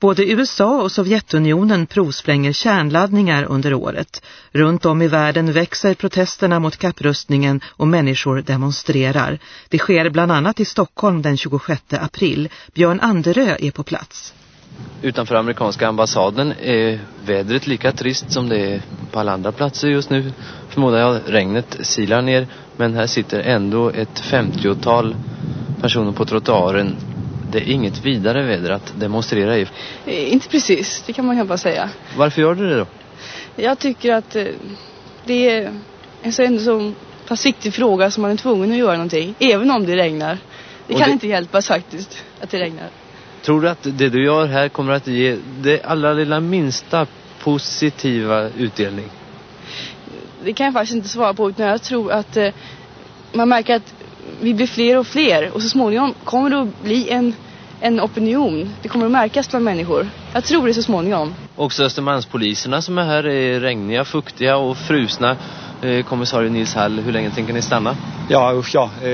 Både USA och Sovjetunionen provspränger kärnladdningar under året. Runt om i världen växer protesterna mot kapprustningen och människor demonstrerar. Det sker bland annat i Stockholm den 26 april. Björn Anderö är på plats. Utanför amerikanska ambassaden är vädret lika trist som det är på alla andra platser just nu. Förmodar jag regnet silar ner men här sitter ändå ett femtiotal personer på trottoaren det är inget vidare väder att demonstrera i. Eh, inte precis, det kan man bara säga. Varför gör du det då? Jag tycker att eh, det är en så ändå så pass viktig fråga som man är tvungen att göra någonting. Även om det regnar. Det kan det... inte hjälpas faktiskt att det regnar. Tror du att det du gör här kommer att ge det allra lilla minsta positiva utdelning? Det kan jag faktiskt inte svara på utan jag tror att eh, man märker att vi blir fler och fler och så småningom kommer det att bli en, en opinion. Det kommer att märkas bland människor. Jag tror det så småningom. Också Östermalmspoliserna som är här är regniga, fuktiga och frusna. Eh, kommissarie Nils Hall, hur länge tänker ni stanna? Ja, usch ja. Eh,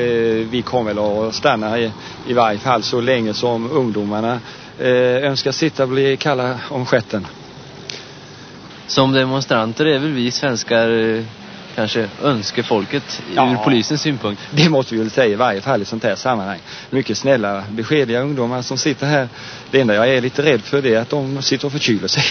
vi kommer väl att stanna i, i varje fall så länge som ungdomarna eh, önskar sitta och bli kalla om skätten. Som demonstranter är väl vi svenskar kanske önskefolket ja, ur polisens synpunkt. Det måste vi väl säga i varje fall i sånt här sammanhang. Mycket snälla, beskedliga ungdomar som sitter här. Det enda jag är lite rädd för det är att de sitter och förkyler sig.